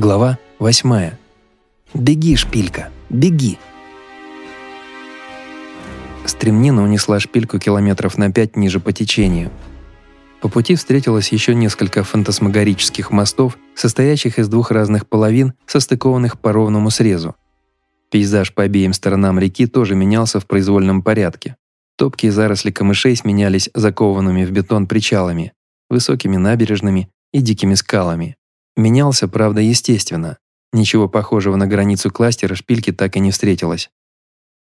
Глава 8. «Беги, шпилька, беги!» Стремнина унесла шпильку километров на пять ниже по течению. По пути встретилось еще несколько фантасмагорических мостов, состоящих из двух разных половин, состыкованных по ровному срезу. Пейзаж по обеим сторонам реки тоже менялся в произвольном порядке. Топкие заросли камышей сменялись закованными в бетон причалами, высокими набережными и дикими скалами. Менялся, правда, естественно. Ничего похожего на границу кластера шпильки так и не встретилось.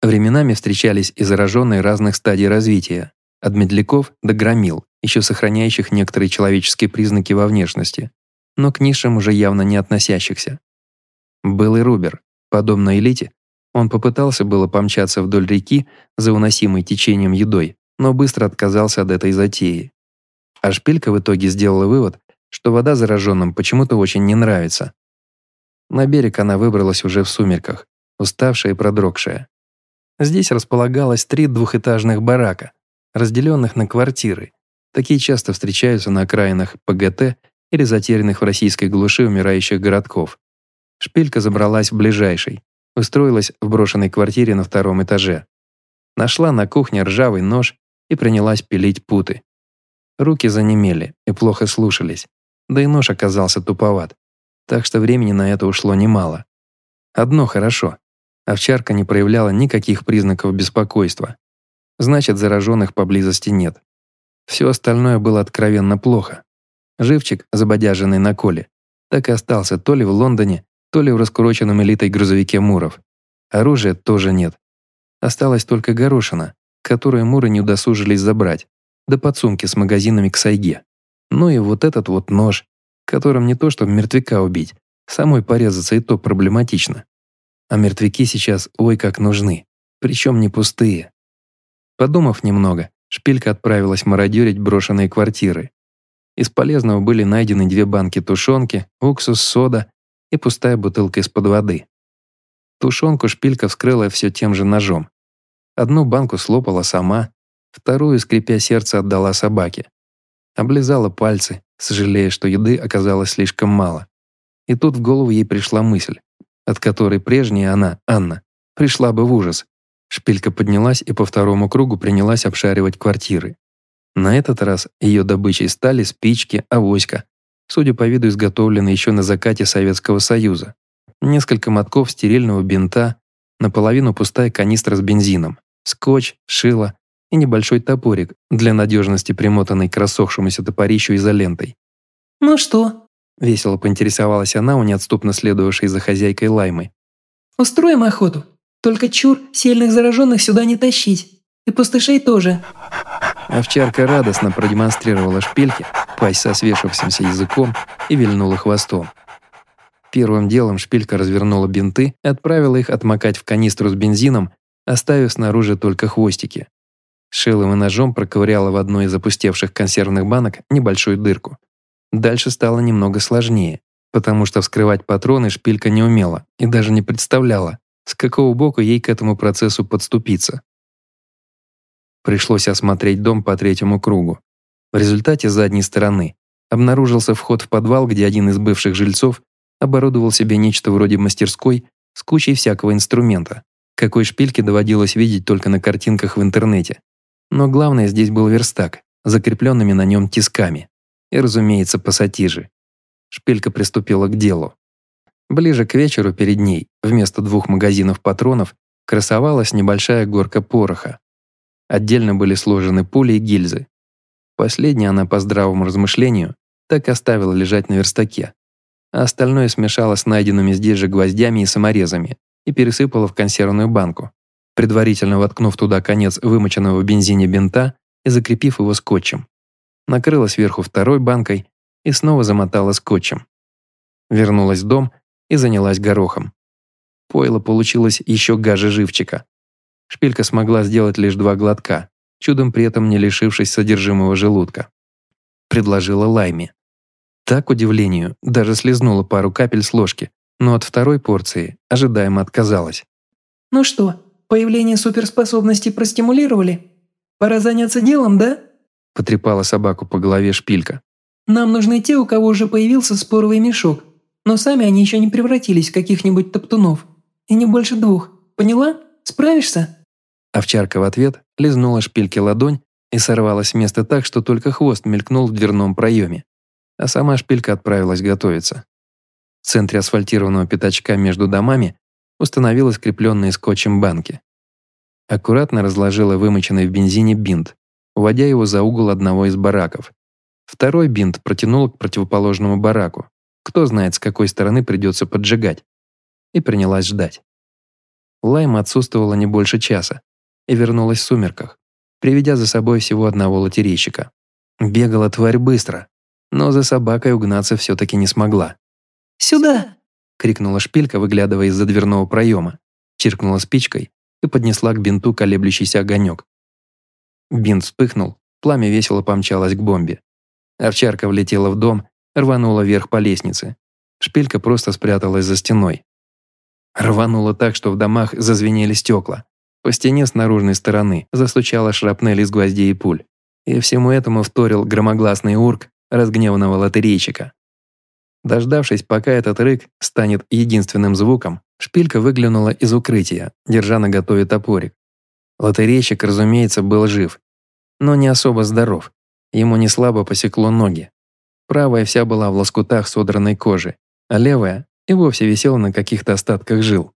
Временами встречались и зараженные разных стадий развития, от медляков до громил, еще сохраняющих некоторые человеческие признаки во внешности, но к низшим уже явно не относящихся. Был и Рубер. Подобно элите, он попытался было помчаться вдоль реки за уносимой течением едой, но быстро отказался от этой затеи. А шпилька в итоге сделала вывод, что вода зараженным почему-то очень не нравится. На берег она выбралась уже в сумерках, уставшая и продрогшая. Здесь располагалось три двухэтажных барака, разделенных на квартиры. Такие часто встречаются на окраинах ПГТ или затерянных в российской глуши умирающих городков. Шпилька забралась в ближайший, устроилась в брошенной квартире на втором этаже. Нашла на кухне ржавый нож и принялась пилить путы. Руки занемели и плохо слушались да и нож оказался туповат, так что времени на это ушло немало. Одно хорошо. Овчарка не проявляла никаких признаков беспокойства. Значит, зараженных поблизости нет. Все остальное было откровенно плохо. Живчик, забодяженный на коле, так и остался то ли в Лондоне, то ли в раскуроченном элитой грузовике Муров. Оружия тоже нет. Осталась только горошина, которую Муры не удосужились забрать, да подсумки с магазинами к сайге. Ну и вот этот вот нож, которым не то чтобы мертвяка убить, самой порезаться и то проблематично. А мертвяки сейчас ой как нужны, причем не пустые. Подумав немного, шпилька отправилась мародерить брошенные квартиры. Из полезного были найдены две банки тушенки, уксус, сода и пустая бутылка из-под воды. Тушенку шпилька вскрыла все тем же ножом. Одну банку слопала сама, вторую, скрипя сердце, отдала собаке. Облизала пальцы, сожалея, что еды оказалось слишком мало. И тут в голову ей пришла мысль, от которой прежняя она, Анна, пришла бы в ужас. Шпилька поднялась и по второму кругу принялась обшаривать квартиры. На этот раз ее добычей стали спички, авоська, судя по виду изготовленные еще на закате Советского Союза, несколько мотков стерильного бинта, наполовину пустая канистра с бензином, скотч, шило, и небольшой топорик, для надежности примотанный к рассохшемуся топорищу изолентой. «Ну что?» – весело поинтересовалась она у неотступно следовавшей за хозяйкой Лаймы. «Устроим охоту. Только чур, сильных зараженных сюда не тащить. И пустышей тоже». Овчарка радостно продемонстрировала шпильки, пасть со свешившимся языком и вильнула хвостом. Первым делом шпилька развернула бинты и отправила их отмокать в канистру с бензином, оставив снаружи только хвостики. Шилом и ножом проковыряла в одной из опустевших консервных банок небольшую дырку. Дальше стало немного сложнее, потому что вскрывать патроны шпилька не умела и даже не представляла, с какого боку ей к этому процессу подступиться. Пришлось осмотреть дом по третьему кругу. В результате задней стороны обнаружился вход в подвал, где один из бывших жильцов оборудовал себе нечто вроде мастерской с кучей всякого инструмента, какой шпильке доводилось видеть только на картинках в интернете. Но главное здесь был верстак, закрепленными на нем тисками. И, разумеется, пассатижи. Шпилька приступила к делу. Ближе к вечеру перед ней, вместо двух магазинов патронов, красовалась небольшая горка пороха. Отдельно были сложены пули и гильзы. Последнее она по здравому размышлению так оставила лежать на верстаке, а остальное смешала с найденными здесь же гвоздями и саморезами и пересыпала в консервную банку предварительно воткнув туда конец вымоченного в бензине бинта и закрепив его скотчем. Накрыла сверху второй банкой и снова замотала скотчем. Вернулась в дом и занялась горохом. Пойло получилось еще гаже живчика. Шпилька смогла сделать лишь два глотка, чудом при этом не лишившись содержимого желудка. Предложила Лайме. Так, к удивлению, даже слезнула пару капель с ложки, но от второй порции ожидаемо отказалась. «Ну что, Появление суперспособностей простимулировали? Пора заняться делом, да?» Потрепала собаку по голове шпилька. «Нам нужны те, у кого уже появился споровый мешок. но сами они еще не превратились в каких-нибудь топтунов. И не больше двух. Поняла? Справишься?» Овчарка в ответ лизнула шпильки ладонь и сорвалась с места так, что только хвост мелькнул в дверном проеме. А сама шпилька отправилась готовиться. В центре асфальтированного пятачка между домами установила скрепленные скотчем банки. Аккуратно разложила вымоченный в бензине бинт, уводя его за угол одного из бараков. Второй бинт протянула к противоположному бараку. Кто знает, с какой стороны придется поджигать. И принялась ждать. Лайма отсутствовала не больше часа и вернулась в сумерках, приведя за собой всего одного лотерейщика. Бегала тварь быстро, но за собакой угнаться все-таки не смогла. «Сюда!» — крикнула шпилька, выглядывая из-за дверного проема, чиркнула спичкой и поднесла к бинту колеблющийся огонек. Бинт вспыхнул, пламя весело помчалось к бомбе. Овчарка влетела в дом, рванула вверх по лестнице. Шпилька просто спряталась за стеной. Рванула так, что в домах зазвенели стекла. По стене с наружной стороны застучала шрапнель из гвоздей и пуль. И всему этому вторил громогласный урк разгневанного лотерейщика. Дождавшись, пока этот рык станет единственным звуком, шпилька выглянула из укрытия, держа на готове топорик. Лотерейщик, разумеется, был жив, но не особо здоров. Ему не слабо посекло ноги. Правая вся была в лоскутах содранной кожи, а левая и вовсе висела на каких-то остатках жил.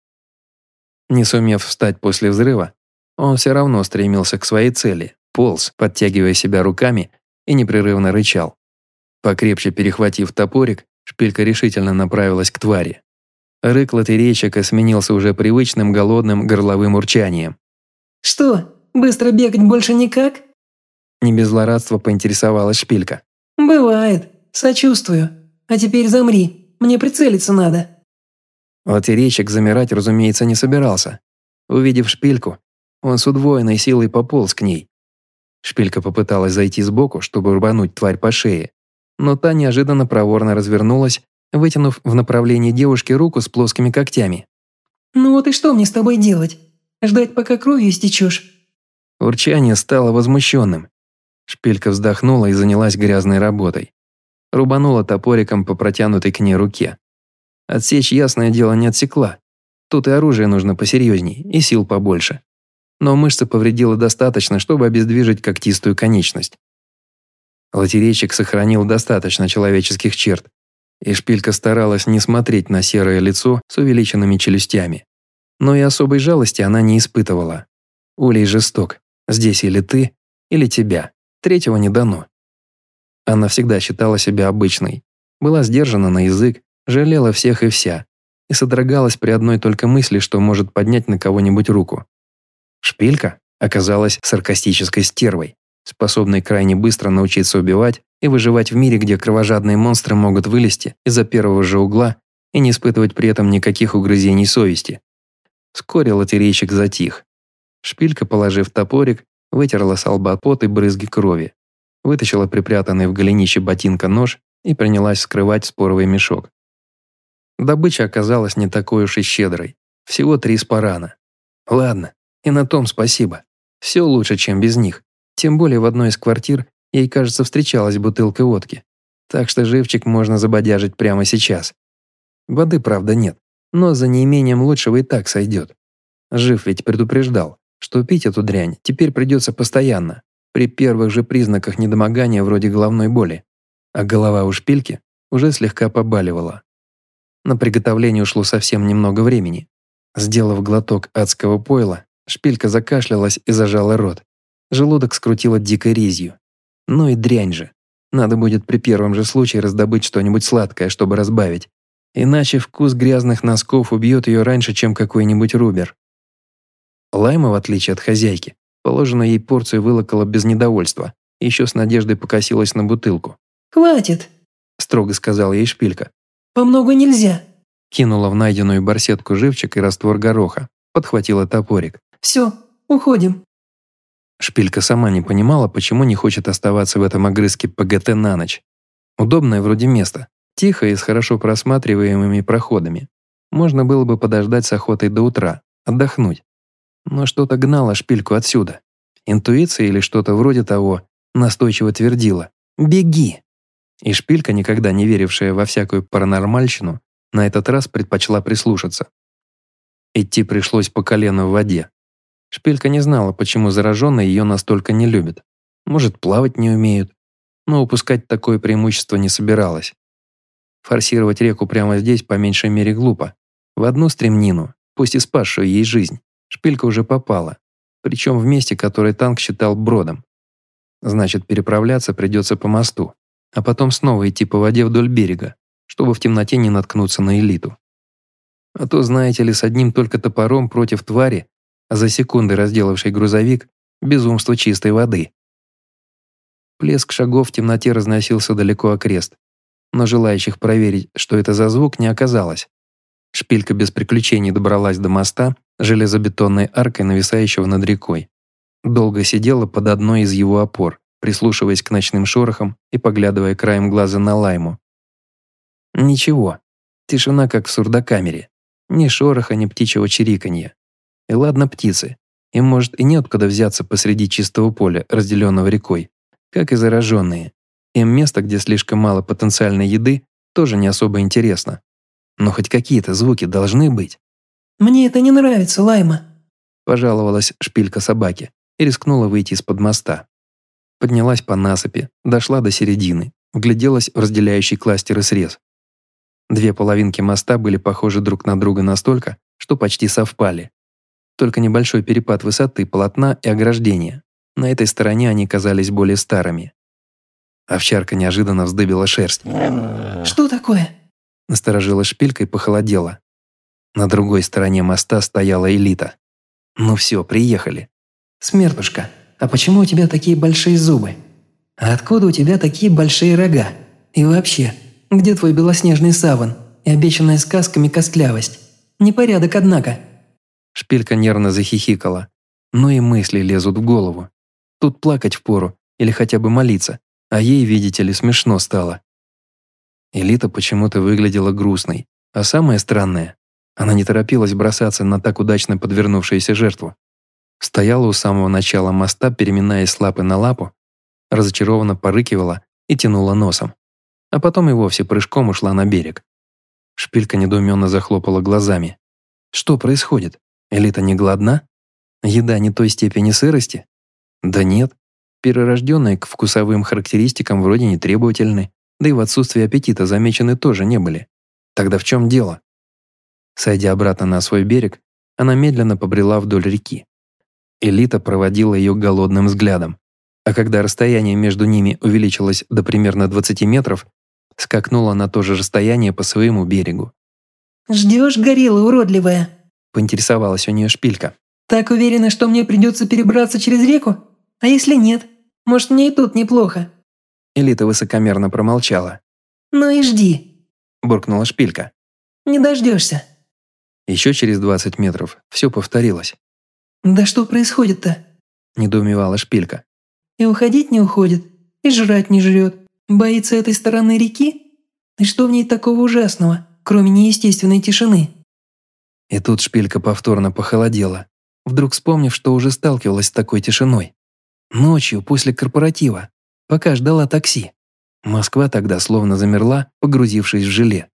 Не сумев встать после взрыва, он все равно стремился к своей цели, полз, подтягивая себя руками и непрерывно рычал. Покрепче перехватив топорик, шпилька решительно направилась к твари. Рык лотерейщика сменился уже привычным голодным горловым урчанием. «Что, быстро бегать больше никак?» Не без злорадства поинтересовалась шпилька. «Бывает. Сочувствую. А теперь замри. Мне прицелиться надо». Лотерейщик замирать, разумеется, не собирался. Увидев шпильку, он с удвоенной силой пополз к ней. Шпилька попыталась зайти сбоку, чтобы рвануть тварь по шее, но та неожиданно проворно развернулась, вытянув в направлении девушки руку с плоскими когтями. «Ну вот и что мне с тобой делать? Ждать, пока кровью истечешь?» Урчание стало возмущенным. Шпилька вздохнула и занялась грязной работой. Рубанула топориком по протянутой к ней руке. Отсечь, ясное дело, не отсекла. Тут и оружие нужно посерьезней, и сил побольше. Но мышца повредила достаточно, чтобы обездвижить когтистую конечность. Лотерейщик сохранил достаточно человеческих черт, и шпилька старалась не смотреть на серое лицо с увеличенными челюстями. Но и особой жалости она не испытывала. Улей жесток. Здесь или ты, или тебя. Третьего не дано. Она всегда считала себя обычной. Была сдержана на язык, жалела всех и вся. И содрогалась при одной только мысли, что может поднять на кого-нибудь руку. Шпилька оказалась саркастической стервой, способной крайне быстро научиться убивать и выживать в мире, где кровожадные монстры могут вылезти из-за первого же угла и не испытывать при этом никаких угрызений совести. Вскоре лотерейщик затих. Шпилька, положив топорик, вытерла с лба пот и брызги крови, вытащила припрятанный в голенище ботинка нож и принялась вскрывать споровый мешок. Добыча оказалась не такой уж и щедрой. Всего три спарана. Ладно, и на том спасибо. Все лучше, чем без них. Тем более в одной из квартир ей, кажется, встречалась бутылка водки. Так что живчик можно забодяжить прямо сейчас. Воды, правда, нет, но за неимением лучшего и так сойдет. Жив ведь предупреждал, что пить эту дрянь теперь придется постоянно, при первых же признаках недомогания вроде головной боли. А голова у шпильки уже слегка побаливала. На приготовление ушло совсем немного времени. Сделав глоток адского пойла, шпилька закашлялась и зажала рот. Желудок скрутило дикой резью. Ну и дрянь же. Надо будет при первом же случае раздобыть что-нибудь сладкое, чтобы разбавить. Иначе вкус грязных носков убьет ее раньше, чем какой-нибудь рубер. Лайма, в отличие от хозяйки, положенную ей порцию вылокала без недовольства, еще с надеждой покосилась на бутылку. «Хватит», – строго сказала ей шпилька. «По много нельзя». Кинула в найденную барсетку живчик и раствор гороха, подхватила топорик. «Все, уходим». Шпилька сама не понимала, почему не хочет оставаться в этом огрызке ПГТ на ночь. Удобное вроде место, тихое и с хорошо просматриваемыми проходами. Можно было бы подождать с охотой до утра, отдохнуть. Но что-то гнало шпильку отсюда. Интуиция или что-то вроде того настойчиво твердила «Беги!». И шпилька, никогда не верившая во всякую паранормальщину, на этот раз предпочла прислушаться. Идти пришлось по колено в воде. Шпилька не знала, почему зараженные ее настолько не любят. Может, плавать не умеют, но упускать такое преимущество не собиралась. Форсировать реку прямо здесь по меньшей мере глупо. В одну стремнину, пусть и спасшую ей жизнь, шпилька уже попала, причем в месте, которое танк считал бродом. Значит, переправляться придется по мосту, а потом снова идти по воде вдоль берега, чтобы в темноте не наткнуться на элиту. А то, знаете ли, с одним только топором против твари, за секунды разделавший грузовик, безумство чистой воды. Плеск шагов в темноте разносился далеко окрест, но желающих проверить, что это за звук, не оказалось. Шпилька без приключений добралась до моста, железобетонной аркой, нависающего над рекой. Долго сидела под одной из его опор, прислушиваясь к ночным шорохам и поглядывая краем глаза на лайму. Ничего, тишина как в сурдокамере. Ни шороха, ни птичьего чириканья. И ладно птицы, им может и неоткуда взяться посреди чистого поля, разделенного рекой, как и зараженные. Им место, где слишком мало потенциальной еды, тоже не особо интересно. Но хоть какие-то звуки должны быть. «Мне это не нравится, Лайма», – пожаловалась шпилька собаки и рискнула выйти из-под моста. Поднялась по насыпи, дошла до середины, вгляделась в разделяющий кластеры срез. Две половинки моста были похожи друг на друга настолько, что почти совпали. Только небольшой перепад высоты полотна и ограждения. На этой стороне они казались более старыми. Овчарка неожиданно вздыбила шерсть. «Что такое?» Насторожила шпилька и похолодела. На другой стороне моста стояла элита. «Ну все, приехали». «Смертушка, а почему у тебя такие большие зубы? А откуда у тебя такие большие рога? И вообще, где твой белоснежный саван и обещанная сказками костлявость? Непорядок, однако». Шпилька нервно захихикала. Но и мысли лезут в голову. Тут плакать впору или хотя бы молиться, а ей, видите ли, смешно стало. Элита почему-то выглядела грустной, а самое странное, она не торопилась бросаться на так удачно подвернувшуюся жертву. Стояла у самого начала моста, переминаясь с лапы на лапу, разочарованно порыкивала и тянула носом а потом и вовсе прыжком ушла на берег. Шпилька недоуменно захлопала глазами. Что происходит? Элита не голодна? Еда не той степени сырости? Да нет. Перерожденные к вкусовым характеристикам вроде не требовательны, да и в отсутствии аппетита замечены тоже не были. Тогда в чем дело? Сойдя обратно на свой берег, она медленно побрела вдоль реки. Элита проводила ее голодным взглядом, а когда расстояние между ними увеличилось до примерно 20 метров, скакнула на то же расстояние по своему берегу. «Ждешь, горилла уродливая?» – поинтересовалась у нее шпилька. «Так уверена, что мне придется перебраться через реку? А если нет? Может, мне и тут неплохо?» Элита высокомерно промолчала. «Ну и жди», – буркнула шпилька. «Не дождешься». Еще через 20 метров все повторилось. «Да что происходит-то?» – недоумевала шпилька. «И уходить не уходит, и жрать не жрет, Боится этой стороны реки? И что в ней такого ужасного, кроме неестественной тишины?» И тут шпилька повторно похолодела, вдруг вспомнив, что уже сталкивалась с такой тишиной. Ночью, после корпоратива, пока ждала такси. Москва тогда словно замерла, погрузившись в желе.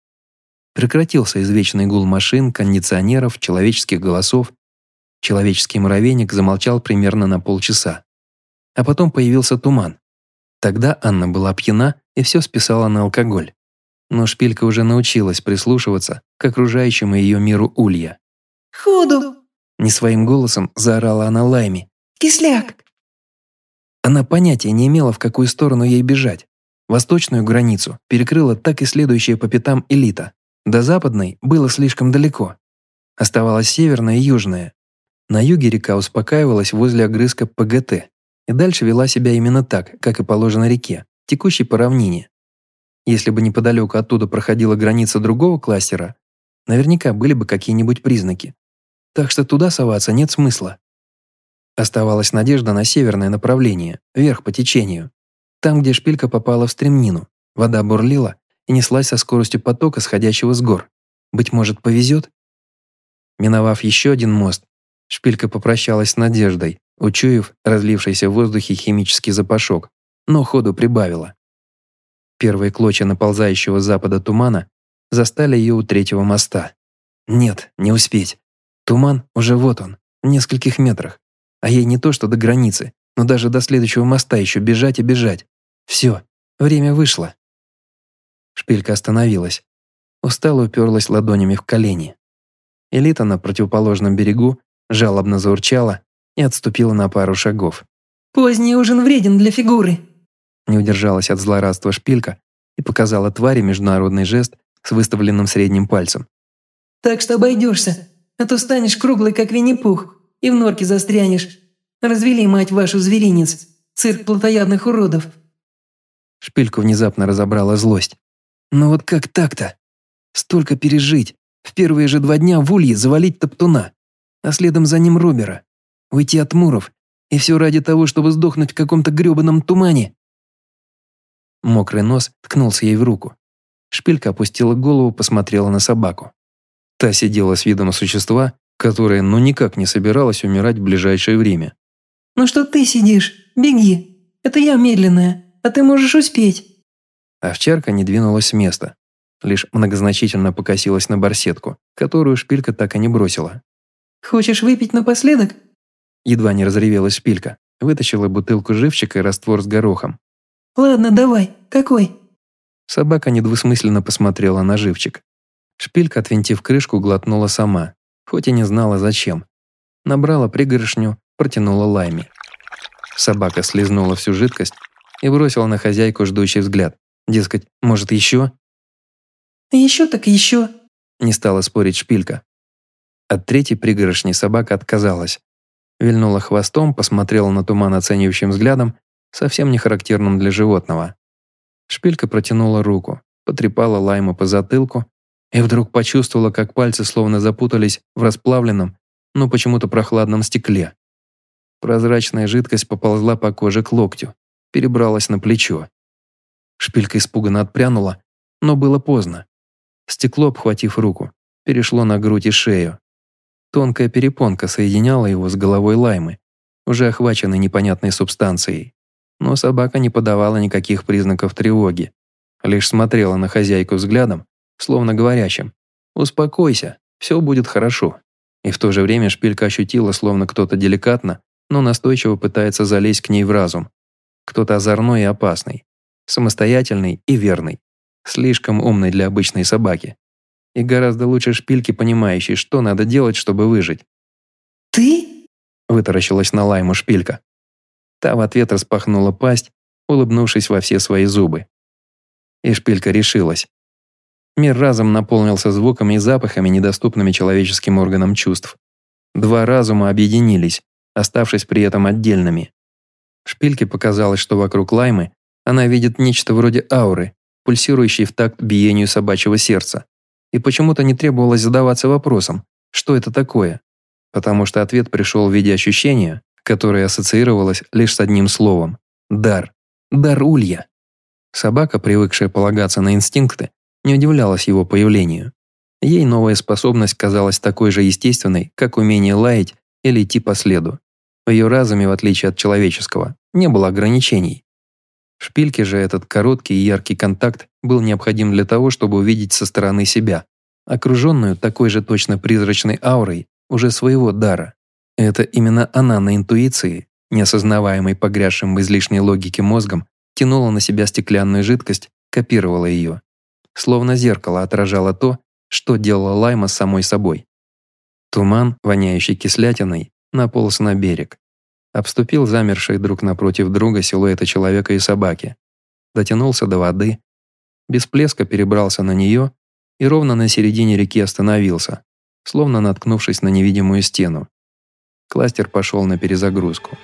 Прекратился извечный гул машин, кондиционеров, человеческих голосов. Человеческий муравейник замолчал примерно на полчаса. А потом появился туман. Тогда Анна была пьяна и все списала на алкоголь. Но шпилька уже научилась прислушиваться к окружающему ее миру улья. «Худу!» Не своим голосом заорала она Лайми. «Кисляк!» Она понятия не имела, в какую сторону ей бежать. Восточную границу перекрыла так и следующая по пятам элита. До западной было слишком далеко. Оставалась северная и южная. На юге река успокаивалась возле огрызка ПГТ, и дальше вела себя именно так, как и положено реке, текущей по равнине. Если бы неподалеку оттуда проходила граница другого кластера, наверняка были бы какие-нибудь признаки. Так что туда соваться нет смысла. Оставалась надежда на северное направление, вверх по течению. Там, где шпилька попала в стремнину, вода бурлила и неслась со скоростью потока, сходящего с гор. Быть может, повезет? Миновав еще один мост, шпилька попрощалась с надеждой, учуяв разлившийся в воздухе химический запашок, но ходу прибавила. Первые клочья наползающего с запада тумана застали ее у третьего моста. Нет, не успеть. Туман уже вот он, в нескольких метрах. А ей не то что до границы, но даже до следующего моста еще бежать и бежать. Все, время вышло. Шпилька остановилась. Устало уперлась ладонями в колени. Элита на противоположном берегу жалобно заурчала и отступила на пару шагов. «Поздний ужин вреден для фигуры», не удержалась от злорадства шпилька и показала твари международный жест с выставленным средним пальцем. «Так что обойдешься, а то станешь круглый, как Винни-Пух, и в норке застрянешь. Развели, мать вашу, зверинец, цирк плотоядных уродов». Шпильку внезапно разобрала злость. «Ну вот как так-то? Столько пережить, в первые же два дня в улье завалить топтуна, а следом за ним Робера, уйти от Муров, и все ради того, чтобы сдохнуть в каком-то грёбаном тумане». Мокрый нос ткнулся ей в руку. Шпилька опустила голову, посмотрела на собаку. Та сидела с видом существа, которое ну никак не собиралось умирать в ближайшее время. «Ну что ты сидишь? Беги. Это я медленная, а ты можешь успеть». Овчарка не двинулась с места. Лишь многозначительно покосилась на барсетку, которую шпилька так и не бросила. «Хочешь выпить напоследок?» Едва не разревелась шпилька. Вытащила бутылку живчика и раствор с горохом. «Ладно, давай. Какой?» Собака недвусмысленно посмотрела на живчик. Шпилька, отвинтив крышку, глотнула сама, хоть и не знала зачем. Набрала пригоршню, протянула лайме. Собака слезнула всю жидкость и бросила на хозяйку ждущий взгляд. Дескать, может еще? «Еще так еще», – не стала спорить шпилька. От третьей пригоршни собака отказалась. Вильнула хвостом, посмотрела на туман оценивающим взглядом, совсем не характерным для животного. Шпилька протянула руку, потрепала лайму по затылку и вдруг почувствовала, как пальцы словно запутались в расплавленном, но почему-то прохладном стекле. Прозрачная жидкость поползла по коже к локтю, перебралась на плечо. Шпилька испуганно отпрянула, но было поздно. Стекло, обхватив руку, перешло на грудь и шею. Тонкая перепонка соединяла его с головой лаймы, уже охваченной непонятной субстанцией. Но собака не подавала никаких признаков тревоги, лишь смотрела на хозяйку взглядом, словно говорящим «Успокойся, все будет хорошо». И в то же время шпилька ощутила, словно кто-то деликатно, но настойчиво пытается залезть к ней в разум. Кто-то озорной и опасный, самостоятельный и верный, слишком умный для обычной собаки. И гораздо лучше шпильки, понимающей, что надо делать, чтобы выжить. «Ты?» – вытаращилась на лайму шпилька. Та в ответ распахнула пасть, улыбнувшись во все свои зубы. И шпилька решилась. Мир разом наполнился звуками и запахами, недоступными человеческим органам чувств. Два разума объединились, оставшись при этом отдельными. Шпильке показалось, что вокруг Лаймы она видит нечто вроде ауры, пульсирующей в такт биению собачьего сердца. И почему-то не требовалось задаваться вопросом, что это такое, потому что ответ пришел в виде ощущения, которое ассоциировалось лишь с одним словом – дар. Дар улья. Собака, привыкшая полагаться на инстинкты, не удивлялась его появлению. Ей новая способность казалась такой же естественной, как умение лаять или идти по следу. В ее разуме, в отличие от человеческого, не было ограничений. Шпильке же этот короткий и яркий контакт был необходим для того, чтобы увидеть со стороны себя, окруженную такой же точно призрачной аурой уже своего дара. Это именно она на интуиции, неосознаваемой погрязшим в излишней логике мозгом, тянула на себя стеклянную жидкость, копировала ее. Словно зеркало отражало то, что делала Лайма самой собой. Туман, воняющий кислятиной, наполз на берег. Обступил замершие друг напротив друга силуэты человека и собаки. Дотянулся до воды, без плеска перебрался на нее и ровно на середине реки остановился, словно наткнувшись на невидимую стену. Кластер пошел на перезагрузку.